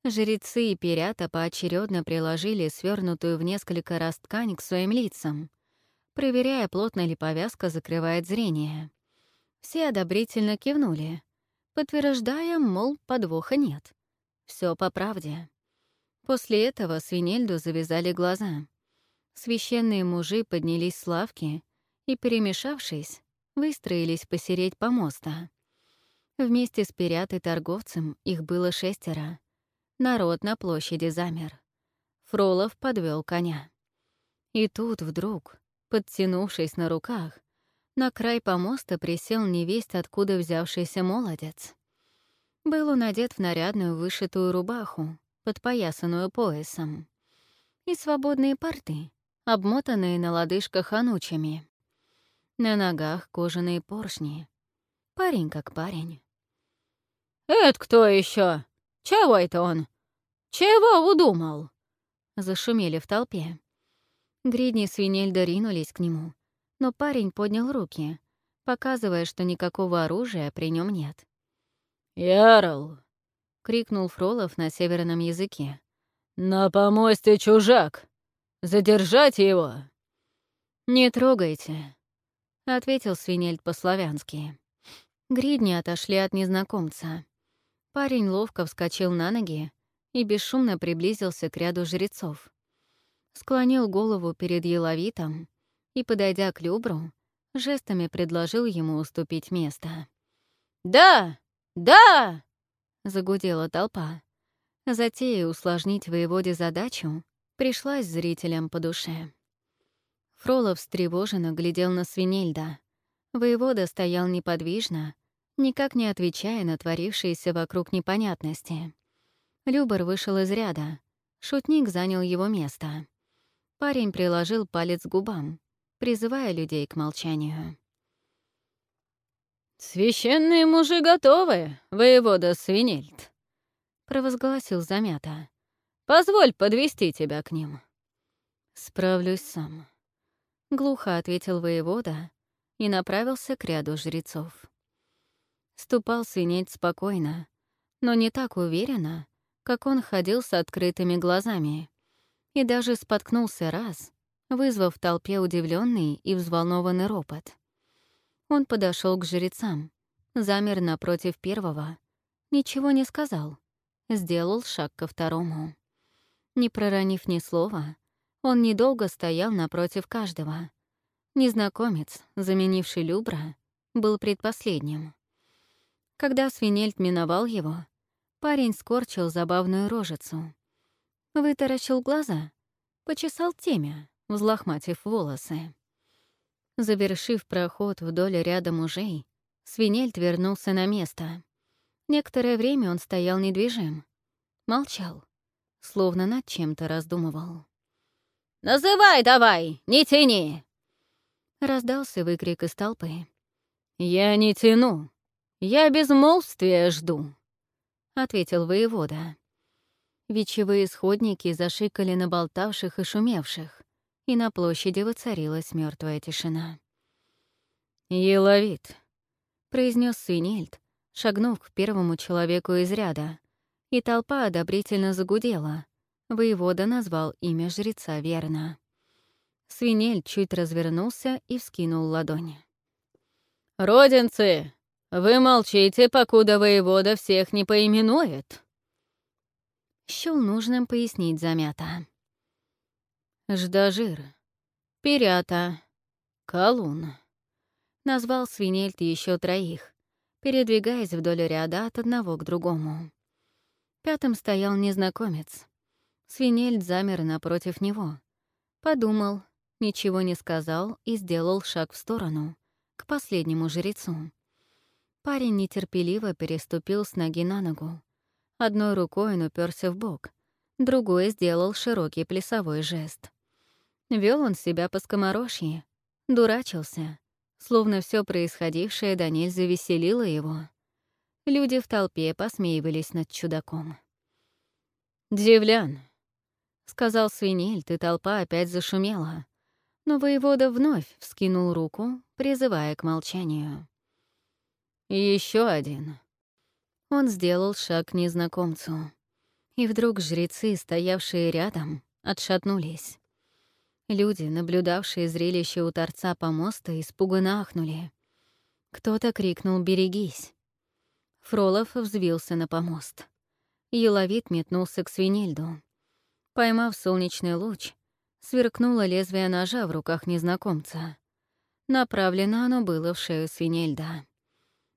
Жрецы и Перята поочередно приложили свернутую в несколько раз ткань к своим лицам, проверяя, плотно ли повязка закрывает зрение. Все одобрительно кивнули, подтверждая, мол, подвоха нет. Все по правде. После этого свинельду завязали глаза. Священные мужи поднялись с лавки и, перемешавшись, выстроились посереть помоста. Вместе с пирятой торговцем их было шестеро. Народ на площади замер. Фролов подвел коня. И тут вдруг, подтянувшись на руках, на край помоста присел невесть, откуда взявшийся молодец. Был он одет в нарядную вышитую рубаху, подпоясанную поясом, и свободные порты, обмотанные на лодыжках анучами. На ногах кожаные поршни. Парень как парень. «Это кто еще? Чего это он? Чего удумал?» Зашумели в толпе. Гридни свинельда ринулись к нему, но парень поднял руки, показывая, что никакого оружия при нем нет. «Ярл!» — крикнул Фролов на северном языке. «На помосте чужак! Задержать его!» «Не трогайте», — ответил свинельд по-славянски. Гридни отошли от незнакомца. Парень ловко вскочил на ноги и бесшумно приблизился к ряду жрецов. Склонил голову перед Еловитом и, подойдя к Любру, жестами предложил ему уступить место. «Да! Да!» — загудела толпа. Затея усложнить воеводе задачу пришлась зрителям по душе. Фролов встревоженно глядел на свинельда. Воевода стоял неподвижно, никак не отвечая на творившиеся вокруг непонятности. Любор вышел из ряда. Шутник занял его место. Парень приложил палец к губам призывая людей к молчанию. «Священные мужи готовы, воевода Свинельд», — провозгласил Замята. «Позволь подвести тебя к ним». «Справлюсь сам», — глухо ответил воевода и направился к ряду жрецов. Ступал свинеть спокойно, но не так уверенно, как он ходил с открытыми глазами, и даже споткнулся раз, вызвав в толпе удивленный и взволнованный ропот. Он подошел к жрецам, замер напротив первого, ничего не сказал, сделал шаг ко второму. Не проронив ни слова, он недолго стоял напротив каждого. Незнакомец, заменивший Любра, был предпоследним. Когда свинельт миновал его, парень скорчил забавную рожицу. Вытаращил глаза, почесал темя, взлохматив волосы. Завершив проход вдоль ряда мужей, Свинельт вернулся на место. Некоторое время он стоял недвижим. Молчал, словно над чем-то раздумывал. «Называй давай, не тяни!» Раздался выкрик из толпы. «Я не тяну. Я безмолвствия жду», — ответил воевода. Вечевые сходники зашикали на болтавших и шумевших, и на площади воцарилась мертвая тишина. «Еловит», — произнес Свинельд, шагнув к первому человеку из ряда, и толпа одобрительно загудела. Воевода назвал имя жреца верно. Свинель чуть развернулся и вскинул ладонь. «Родинцы, вы молчите, покуда воевода всех не поименует?» Счел нужным пояснить замято. Ждажир, Пирята, Калун. Назвал свинельт еще троих, передвигаясь вдоль ряда от одного к другому. Пятым стоял незнакомец. Свинельт замер напротив него. Подумал, ничего не сказал и сделал шаг в сторону, к последнему жрецу. Парень нетерпеливо переступил с ноги на ногу. Одной рукой он уперся в бок, другой сделал широкий плясовой жест. Вел он себя по скоморожье, дурачился, словно все происходившее до нельзя веселило его. Люди в толпе посмеивались над чудаком. «Дивлян», — сказал свинельт, и толпа опять зашумела. Но воевода вновь вскинул руку, призывая к молчанию. Еще один. Он сделал шаг к незнакомцу. И вдруг жрецы, стоявшие рядом, отшатнулись. Люди, наблюдавшие зрелище у торца помоста, испуганно ахнули. Кто-то крикнул «Берегись!». Фролов взвился на помост. Еловит метнулся к свинельду. Поймав солнечный луч, сверкнуло лезвие ножа в руках незнакомца. Направлено оно было в шею свинельда.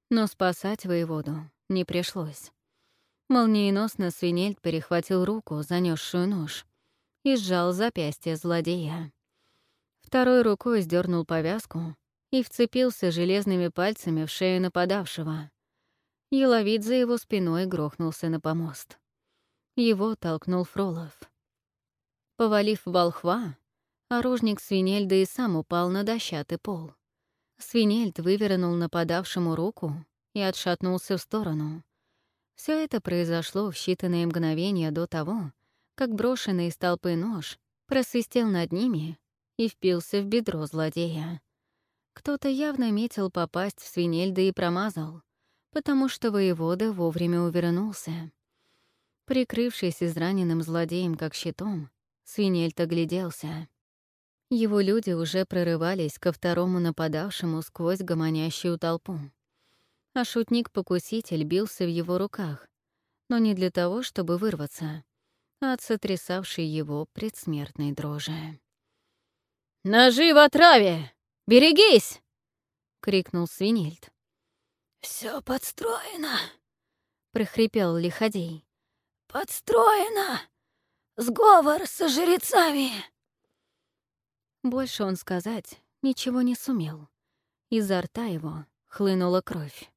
Но спасать воеводу не пришлось. Молниеносно свинельд перехватил руку, занесшую нож, и сжал запястье злодея. Второй рукой сдернул повязку и вцепился железными пальцами в шею нападавшего. Еловид за его спиной грохнулся на помост. Его толкнул Фролов. Повалив волхва, оружник Свинельда и сам упал на дощатый пол. Свинельд вывернул нападавшему руку и отшатнулся в сторону. Все это произошло в считанные мгновения до того, как брошенный из толпы нож просвистел над ними и впился в бедро злодея. Кто-то явно метил попасть в свинельда и промазал, потому что воевода вовремя увернулся. Прикрывшись израненным злодеем как щитом, свинельд огляделся. Его люди уже прорывались ко второму нападавшему сквозь гомонящую толпу. А шутник-покуситель бился в его руках, но не для того, чтобы вырваться, а от сотрясавшей его предсмертной дрожи. «Ножи в отраве! Берегись!» — крикнул Свинельд. Все подстроено!» — прохрипел Лиходей. «Подстроено! Сговор со жрецами!» Больше он сказать ничего не сумел. Изо рта его хлынула кровь.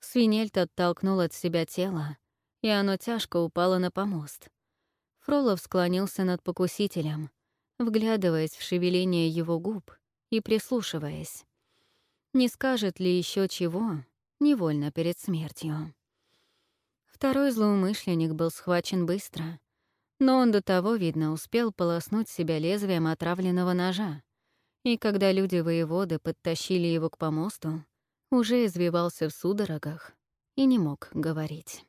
Свинельт оттолкнул от себя тело, и оно тяжко упало на помост. Фролов склонился над покусителем, вглядываясь в шевеление его губ и прислушиваясь. Не скажет ли еще чего, невольно перед смертью. Второй злоумышленник был схвачен быстро — но он до того, видно, успел полоснуть себя лезвием отравленного ножа, и когда люди-воеводы подтащили его к помосту, уже извивался в судорогах и не мог говорить.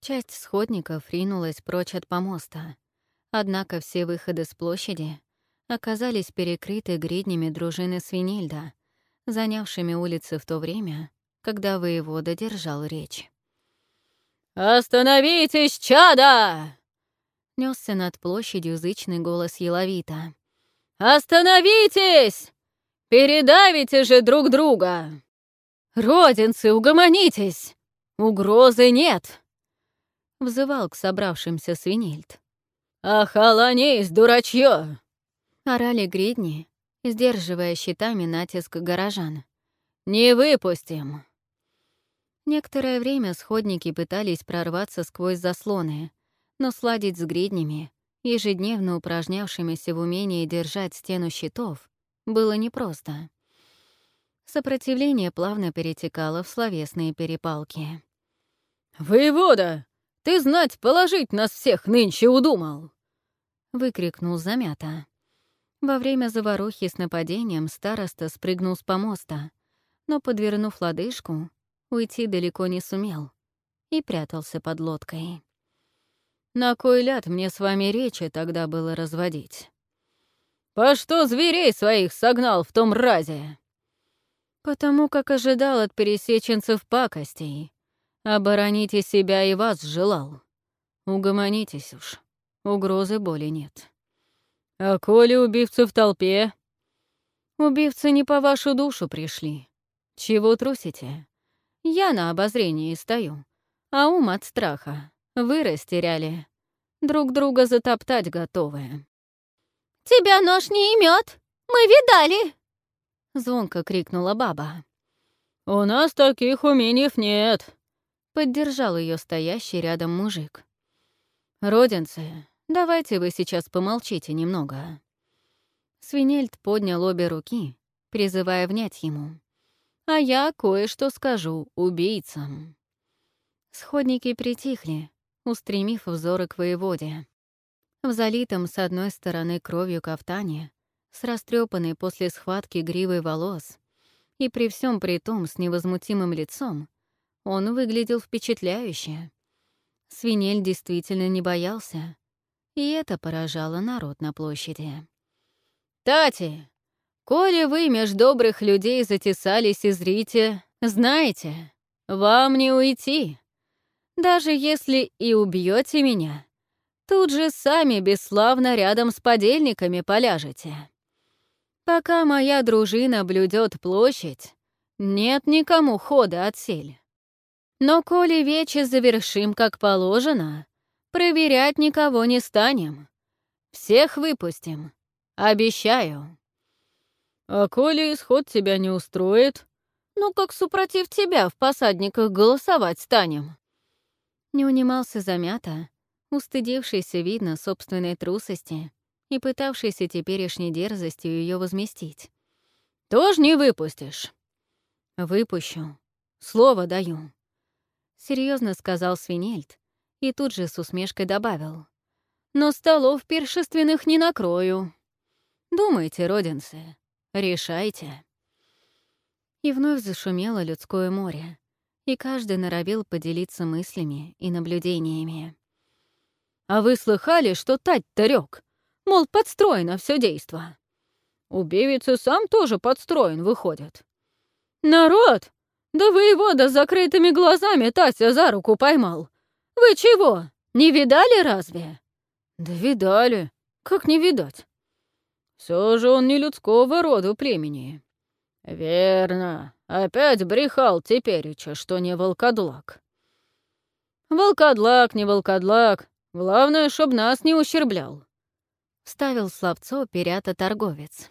Часть сходников ринулась прочь от помоста, однако все выходы с площади оказались перекрыты гриднями дружины Свинельда, занявшими улицы в то время, когда воевода держал речь. «Остановитесь, чада!» Несся над площадью зычный голос Еловита. «Остановитесь! Передавите же друг друга! Родинцы, угомонитесь! Угрозы нет!» Взывал к собравшимся свинельд. «Охолонись, дурачье! Орали гридни, сдерживая щитами натиск горожан. «Не выпустим!» Некоторое время сходники пытались прорваться сквозь заслоны, но сладить с гриднями, ежедневно упражнявшимися в умении держать стену щитов, было непросто. Сопротивление плавно перетекало в словесные перепалки. «Воевода, ты знать положить нас всех нынче удумал!» — выкрикнул замята. Во время заварухи с нападением староста спрыгнул с помоста, но, подвернув лодыжку, уйти далеко не сумел и прятался под лодкой. «На кой ляд мне с вами речи тогда было разводить?» «По что зверей своих согнал в том разе?» «Потому как ожидал от пересеченцев пакостей. Обороните себя и вас желал. Угомонитесь уж, угрозы боли нет». «А коли убивцы в толпе?» «Убивцы не по вашу душу пришли. Чего трусите? Я на обозрении стою, а ум от страха. Вы растеряли. Друг друга затоптать готовы». «Тебя нож не имет! Мы видали!» Звонко крикнула баба. «У нас таких умений нет!» Поддержал ее стоящий рядом мужик. «Родинцы, давайте вы сейчас помолчите немного». Свинельд поднял обе руки, призывая внять ему. «А я кое-что скажу убийцам». Сходники притихли, устремив взоры к воеводе. В залитом с одной стороны кровью кафтане, с растрепанной после схватки гривой волос и при всем при том с невозмутимым лицом, он выглядел впечатляюще. Свинель действительно не боялся, и это поражало народ на площади. «Тати, коли вы меж добрых людей затесались и зрите, знаете, вам не уйти. Даже если и убьете меня, Тут же сами бесславно рядом с подельниками поляжете. Пока моя дружина блюдет площадь, нет никому хода от сель. Но коли вече завершим как положено, проверять никого не станем. Всех выпустим. Обещаю. А коли исход тебя не устроит, ну как супротив тебя в посадниках голосовать станем? Не унимался замята, устыдившийся, видно, собственной трусости и пытавшийся теперешней дерзостью ее возместить. «Тоже не выпустишь?» «Выпущу. Слово даю», — серьезно сказал Свинельд и тут же с усмешкой добавил. «Но столов пиршественных не накрою. Думайте, родинцы, решайте». И вновь зашумело людское море, и каждый норовил поделиться мыслями и наблюдениями. А вы слыхали, что тать-то рёк? Мол, подстроено все действо. Убивицы сам тоже подстроен, выходит. Народ! Да вы его да закрытыми глазами Тася за руку поймал. Вы чего, не видали разве? Да видали. Как не видать? Все же он не людского рода племени. Верно. Опять брехал тепереча, что не волкодлак. Волкодлак, не волкодлак, Главное, чтоб нас не ущерблял», — вставил словцо перята-торговец.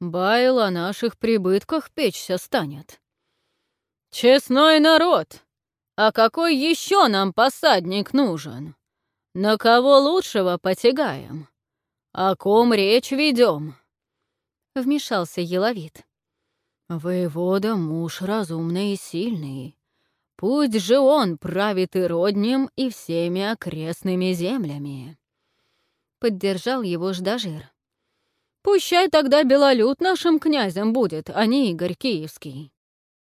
«Байл о наших прибытках печься станет». «Честной народ! А какой еще нам посадник нужен? На кого лучшего потягаем? О ком речь ведем? Вмешался Еловит. «Воевода муж разумный и сильный, Пусть же он правит и роднем, и всеми окрестными землями. Поддержал его Ждажир. Пущай тогда Белолюд нашим князем будет, а не Игорь Киевский.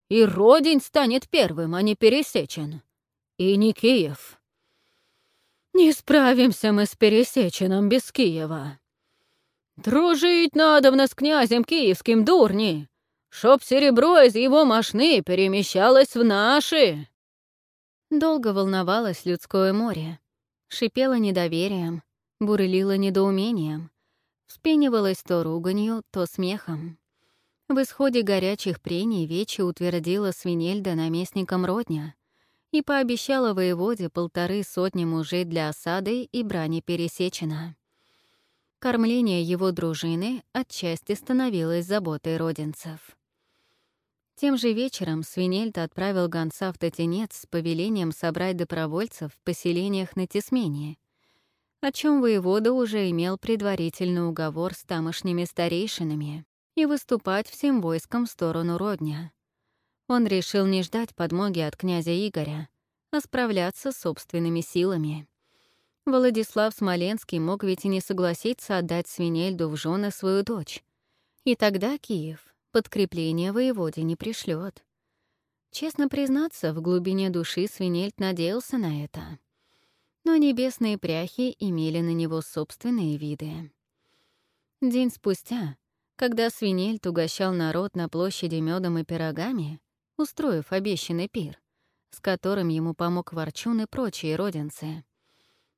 И Родень станет первым, а не Пересечен. И не Киев. Не справимся мы с Пересеченом без Киева. Дружить надо с князем киевским, дурни чтоб серебро из его мошны перемещалось в наши!» Долго волновалось людское море, шипело недоверием, бурлило недоумением, вспенивалось то руганью, то смехом. В исходе горячих прений Вечи утвердила Свинельда наместником Родня и пообещала воеводе полторы сотни мужей для осады и брани пересечена. Кормление его дружины отчасти становилось заботой родинцев. Тем же вечером Свинельд отправил гонца в Татинец с повелением собрать добровольцев в поселениях на Тесмене, о чем воевода уже имел предварительный уговор с тамошними старейшинами и выступать всем войском в сторону Родня. Он решил не ждать подмоги от князя Игоря, а справляться собственными силами. Владислав Смоленский мог ведь и не согласиться отдать Свинельду в жены свою дочь. И тогда Киев подкрепление воеводе не пришлет. Честно признаться, в глубине души Свинельд надеялся на это. Но небесные пряхи имели на него собственные виды. День спустя, когда Свинельд угощал народ на площади медом и пирогами, устроив обещанный пир, с которым ему помог Ворчун и прочие родинцы,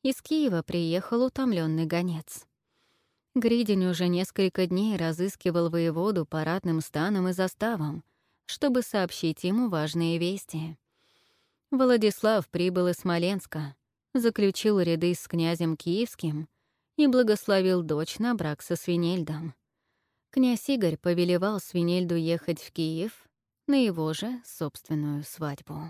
из Киева приехал утомленный гонец. Гридень уже несколько дней разыскивал воеводу по ратным станам и заставам, чтобы сообщить ему важные вести. Владислав прибыл из Смоленска, заключил ряды с князем Киевским и благословил дочь на брак со Свинельдом. Князь Игорь повелевал Свинельду ехать в Киев на его же собственную свадьбу.